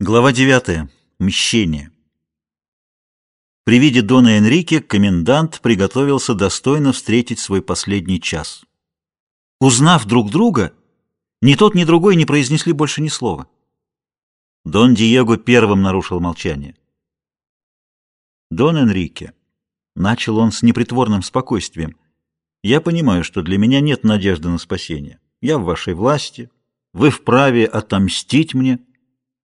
Глава 9. Мщение. При виде Дона Энрике комендант приготовился достойно встретить свой последний час. Узнав друг друга, ни тот, ни другой не произнесли больше ни слова. Дон Диего первым нарушил молчание. «Дон Энрике», — начал он с непритворным спокойствием, — «я понимаю, что для меня нет надежды на спасение. Я в вашей власти, вы вправе отомстить мне».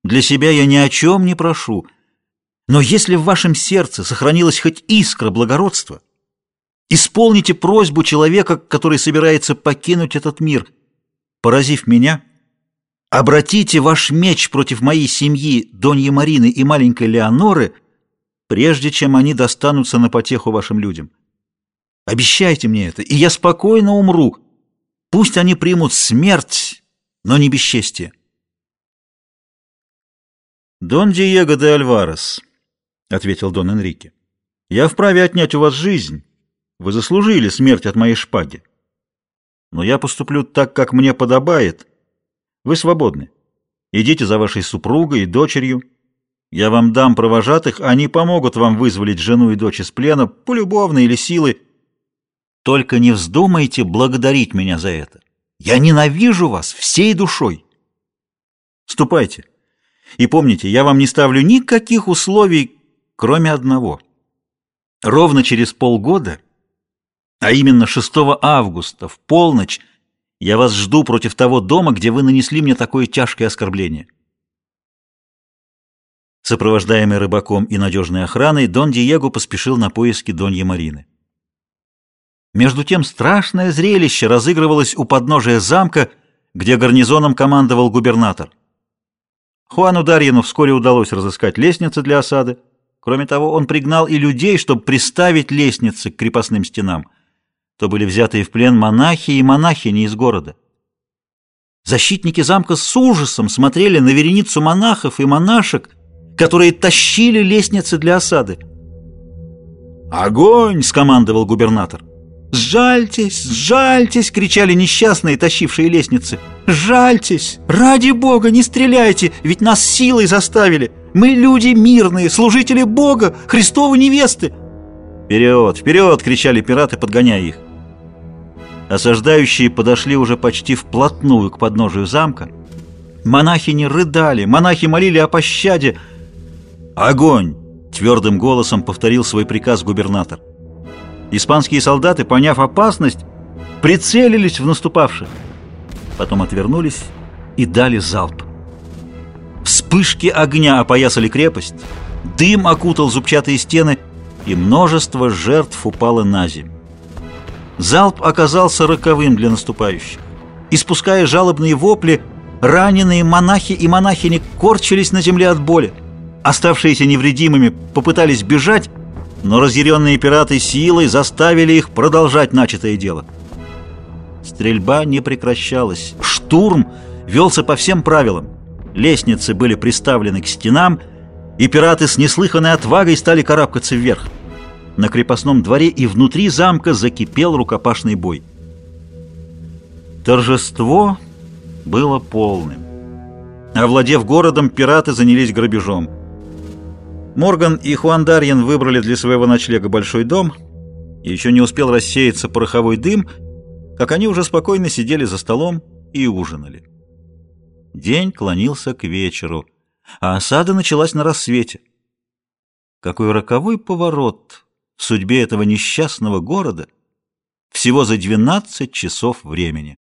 Для себя я ни о чем не прошу. Но если в вашем сердце сохранилась хоть искра благородства, исполните просьбу человека, который собирается покинуть этот мир. Поразив меня, обратите ваш меч против моей семьи, Доньи Марины и маленькой Леоноры, прежде чем они достанутся на потеху вашим людям. Обещайте мне это, и я спокойно умру. Пусть они примут смерть, но не бесчестие. «Дон Диего де Альварес», — ответил Дон Энрике, — «я вправе отнять у вас жизнь. Вы заслужили смерть от моей шпаги. Но я поступлю так, как мне подобает. Вы свободны. Идите за вашей супругой и дочерью. Я вам дам провожатых, они помогут вам вызволить жену и дочь из плена, полюбовно или силой. Только не вздумайте благодарить меня за это. Я ненавижу вас всей душой. Ступайте». И помните, я вам не ставлю никаких условий, кроме одного. Ровно через полгода, а именно 6 августа, в полночь, я вас жду против того дома, где вы нанесли мне такое тяжкое оскорбление. Сопровождаемый рыбаком и надежной охраной, Дон Диего поспешил на поиски Доньи Марины. Между тем страшное зрелище разыгрывалось у подножия замка, где гарнизоном командовал губернатор. Хуану Дарьину вскоре удалось разыскать лестницы для осады. Кроме того, он пригнал и людей, чтобы приставить лестницы к крепостным стенам. То были взятые в плен монахи и монахини из города. Защитники замка с ужасом смотрели на вереницу монахов и монашек, которые тащили лестницы для осады. «Огонь!» — скомандовал губернатор. «Сжальтесь! Сжальтесь!» — кричали несчастные, тащившие лестницы. «Жальтесь! Ради Бога, не стреляйте! Ведь нас силой заставили! Мы люди мирные, служители Бога, Христовы невесты!» «Вперед! Вперед!» — кричали пираты, подгоняя их. Осаждающие подошли уже почти вплотную к подножию замка. Монахи не рыдали, монахи молили о пощаде. «Огонь!» — твердым голосом повторил свой приказ губернатор. Испанские солдаты, поняв опасность, прицелились в наступавших. Потом отвернулись и дали залп. Вспышки огня опоясали крепость, дым окутал зубчатые стены, и множество жертв упало на землю. Залп оказался роковым для наступающих. Испуская жалобные вопли, раненые монахи и монахини корчились на земле от боли. Оставшиеся невредимыми попытались бежать, но разъяренные пираты силой заставили их продолжать начатое дело. Стрельба не прекращалась. Штурм велся по всем правилам. Лестницы были приставлены к стенам, и пираты с неслыханной отвагой стали карабкаться вверх. На крепостном дворе и внутри замка закипел рукопашный бой. Торжество было полным. Овладев городом, пираты занялись грабежом. Морган и Хуан Дарьин выбрали для своего ночлега большой дом, еще не успел рассеяться пороховой дым, как они уже спокойно сидели за столом и ужинали. День клонился к вечеру, а осада началась на рассвете. Какой роковой поворот в судьбе этого несчастного города всего за 12 часов времени.